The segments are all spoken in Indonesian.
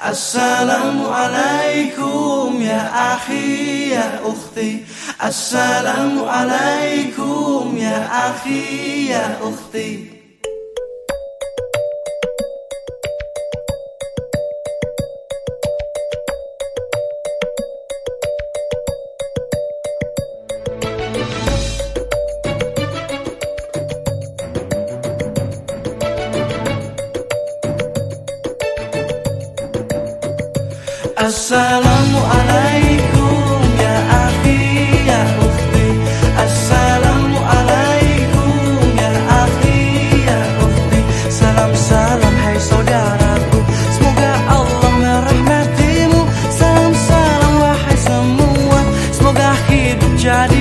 Assalamualaikum ya akhi ya ukhti. Assalamualaikum ya akhi ya ukhti Assalamualaikum ya akhi ya ukhti Assalamualaikum ya akhi ya ukhti Salam salam hai saudaraku. Semoga Allah merahmatimu. Salam salam wahai semua. Semoga hidup jadi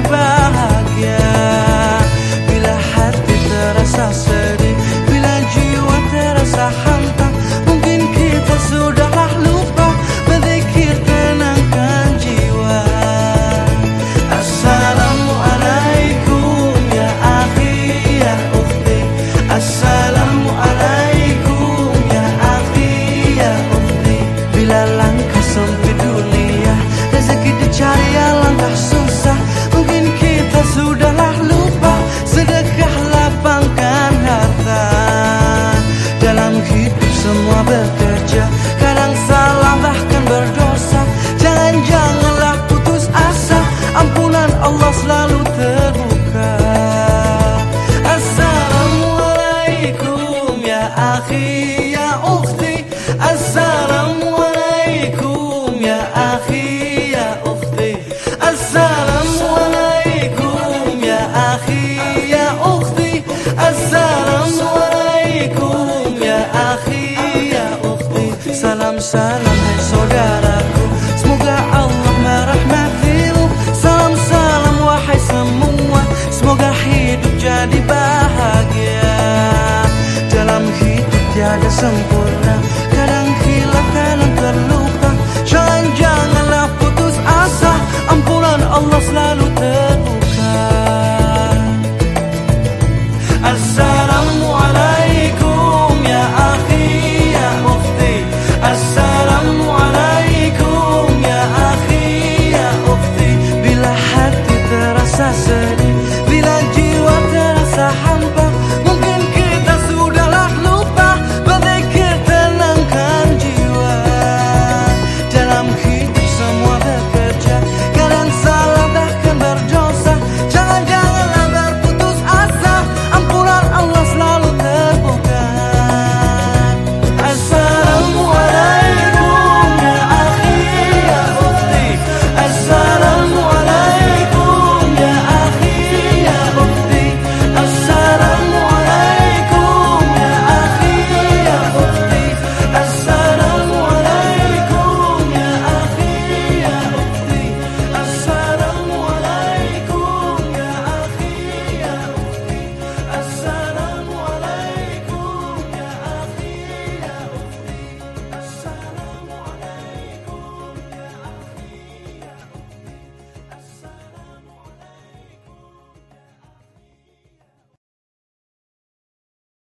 Dicari langkah akhi ya ukhti Salam salam hai saudaraku. Semoga Allah merahmatimu. Salam salam wahai semua. Semoga hidup jadi bahagia. Dalam hidup tiada sempurna